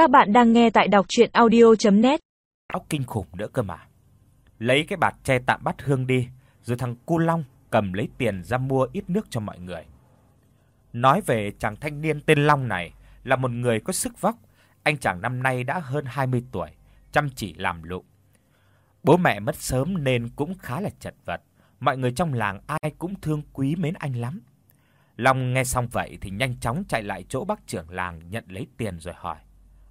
Các bạn đang nghe tại đọc audio net Óc kinh khủng nữa cơ mà. Lấy cái bạt che tạm bắt hương đi, rồi thằng Cu Long cầm lấy tiền ra mua ít nước cho mọi người. Nói về chàng thanh niên tên Long này là một người có sức vóc, anh chàng năm nay đã hơn 20 tuổi, chăm chỉ làm lụng. Bố mẹ mất sớm nên cũng khá là chật vật, mọi người trong làng ai cũng thương quý mến anh lắm. Long nghe xong vậy thì nhanh chóng chạy lại chỗ bác trưởng làng nhận lấy tiền rồi hỏi: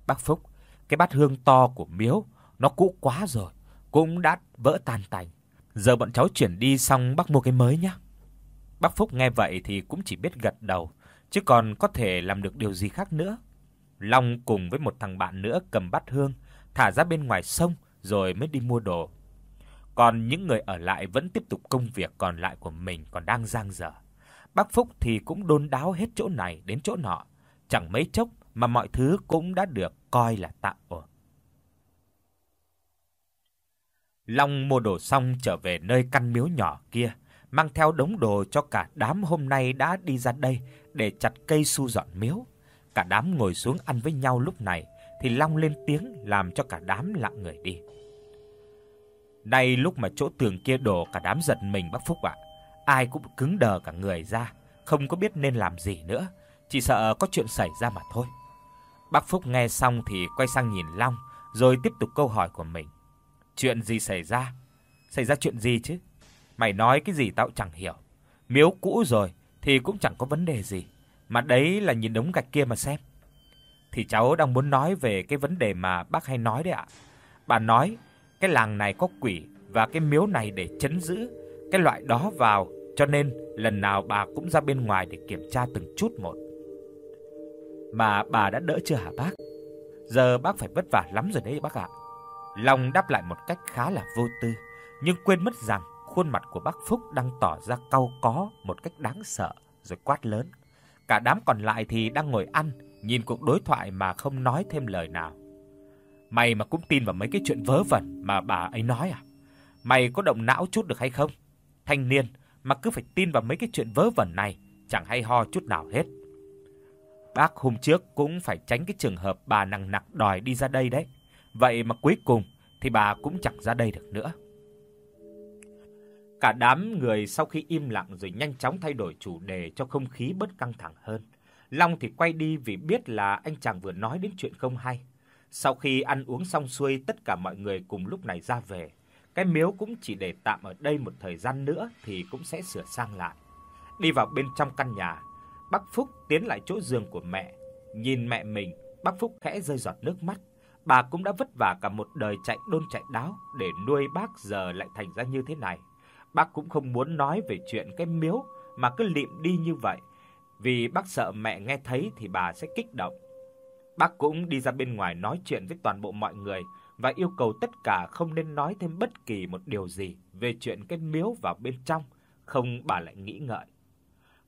"Bác Phúc, cái bát hương to của miếu nó cũ quá rồi, cũng đã vỡ tan tành. Giờ bọn cháu chuyển đi xong bác mua cái mới nhé." Bác Phúc nghe vậy thì cũng chỉ biết gật đầu, chứ còn có thể làm được điều gì khác nữa. Long cùng với một thằng bạn nữa cầm bát hương thả ra bên ngoài sông rồi mới đi mua đồ. Còn những người ở lại vẫn tiếp tục công việc còn lại của mình còn đang dang dở. Bác Phúc thì cũng đôn đáo hết chỗ này đến chỗ nọ, chẳng mấy chốc mà mọi thứ cũng đã được coi là tạm ổn. Long mua đồ xong trở về nơi căn miếu nhỏ kia, mang theo đống đồ cho cả đám hôm nay đã đi ra đây để chặt cây su dọn miếu. Cả đám ngồi xuống ăn với nhau lúc này thì Long lên tiếng làm cho cả đám lặng người đi. Đây lúc mà chỗ tường kia đổ cả đám giật mình bác Phúc ạ. Ai cũng cứng đờ cả người ra, không có biết nên làm gì nữa, chỉ sợ có chuyện xảy ra mà thôi. Bác Phúc nghe xong thì quay sang nhìn Long, rồi tiếp tục câu hỏi của mình. Chuyện gì xảy ra? Xảy ra chuyện gì chứ? Mày nói cái gì tao chẳng hiểu. Miếu cũ rồi thì cũng chẳng có vấn đề gì, mà đấy là nhìn đống gạch kia mà xem. Thì cháu đang muốn nói về cái vấn đề mà bác hay nói đấy ạ. Bà nói cái làng này có quỷ và cái miếu này để trấn giữ cái loại đó vào, cho nên lần nào bà cũng ra bên ngoài để kiểm tra từng chút một. Mà bà đã đỡ chưa hả bác? Giờ bác phải vất vả lắm rồi đấy bác ạ. Long đáp lại một cách khá là vô tư, nhưng quên mất rằng khuôn mặt của bác Phúc đang tỏ ra cau có một cách đáng sợ rồi quát lớn. Cả đám còn lại thì đang ngồi ăn, nhìn cuộc đối thoại mà không nói thêm lời nào. Mày mà cũng tin vào mấy cái chuyện vớ vẩn mà bà ấy nói à? Mày có động não chút được hay không? Thanh niên mà cứ phải tin vào mấy cái chuyện vớ vẩn này, chẳng hay ho chút nào hết. Bác hôm trước cũng phải tránh cái trường hợp bà nặng nặc đòi đi ra đây đấy. Vậy mà cuối cùng thì bà cũng chẳng ra đây được nữa. Cả đám người sau khi im lặng rồi nhanh chóng thay đổi chủ đề cho không khí bớt căng thẳng hơn. Long thì quay đi vì biết là anh chàng vừa nói đến chuyện không hay. Sau khi ăn uống xong xuôi, tất cả mọi người cùng lúc này ra về. Cái miếu cũng chỉ để tạm ở đây một thời gian nữa thì cũng sẽ sửa sang lại. Đi vào bên trong căn nhà, Bác Phúc tiến lại chỗ giường của mẹ, nhìn mẹ mình, bác Phúc khẽ rơi giọt nước mắt. Bà cũng đã vất vả cả một đời chạy đôn chạy đáo để nuôi bác giờ lại thành ra như thế này. Bác cũng không muốn nói về chuyện cái miếu mà cứ lịm đi như vậy, vì bác sợ mẹ nghe thấy thì bà sẽ kích động. Bác cũng đi ra bên ngoài nói chuyện với toàn bộ mọi người và yêu cầu tất cả không nên nói thêm bất kỳ một điều gì về chuyện cái miếu vào bên trong, không bà lại nghĩ ngợi.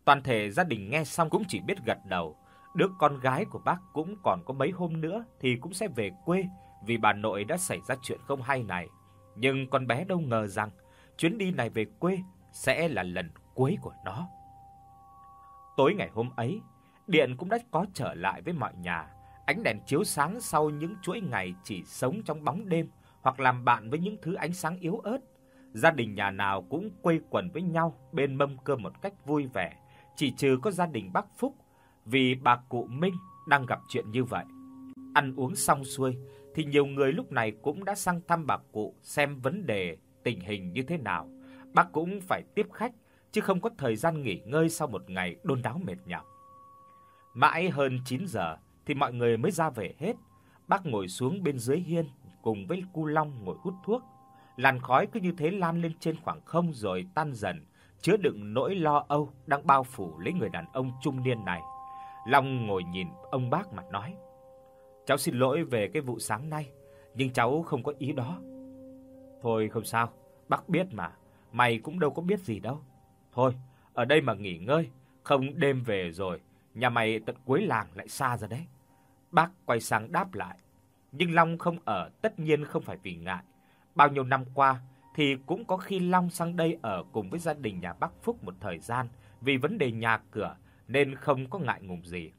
Toàn thể gia đình nghe xong cũng chỉ biết gật đầu. Đứa con gái của bác cũng còn có mấy hôm nữa thì cũng sẽ về quê vì bà nội đã xảy ra chuyện không hay này. Nhưng con bé đâu ngờ rằng chuyến đi này về quê sẽ là lần cuối của nó. Tối ngày hôm ấy, điện cũng đã có trở lại với mọi nhà. Ánh đèn chiếu sáng sau những chuỗi ngày chỉ sống trong bóng đêm hoặc làm bạn với những thứ ánh sáng yếu ớt. Gia đình nhà nào cũng quây quần với nhau bên mâm cơm một cách vui vẻ, chỉ trừ có gia đình bác Phúc vì bà cụ Minh đang gặp chuyện như vậy. Ăn uống xong xuôi thì nhiều người lúc này cũng đã sang thăm bà cụ xem vấn đề tình hình như thế nào. Bác cũng phải tiếp khách chứ không có thời gian nghỉ ngơi sau một ngày đôn đáo mệt nhọc. Mãi hơn 9 giờ thì mọi người mới ra về hết. Bác ngồi xuống bên dưới hiên cùng với Cu Long ngồi hút thuốc. Làn khói cứ như thế lan lên trên khoảng không rồi tan dần, chứa đựng nỗi lo âu đang bao phủ lấy người đàn ông trung niên này. Long ngồi nhìn ông bác mà nói: "Cháu xin lỗi về cái vụ sáng nay, nhưng cháu không có ý đó." "Thôi không sao, bác biết mà, mày cũng đâu có biết gì đâu. Thôi, ở đây mà nghỉ ngơi, không đêm về rồi, nhà mày tận cuối làng lại xa ra đấy." Bác quay sang đáp lại. Nhưng Long không ở tất nhiên không phải vì ngại. Bao nhiêu năm qua thì cũng có khi Long sang đây ở cùng với gia đình nhà bác Phúc một thời gian vì vấn đề nhà cửa nên không có ngại ngùng gì.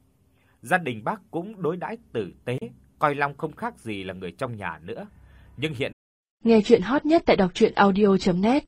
Gia đình bác cũng đối đãi tử tế, coi Long không khác gì là người trong nhà nữa. Nhưng hiện Nghe truyện hot nhất tại doctruyenaudio.net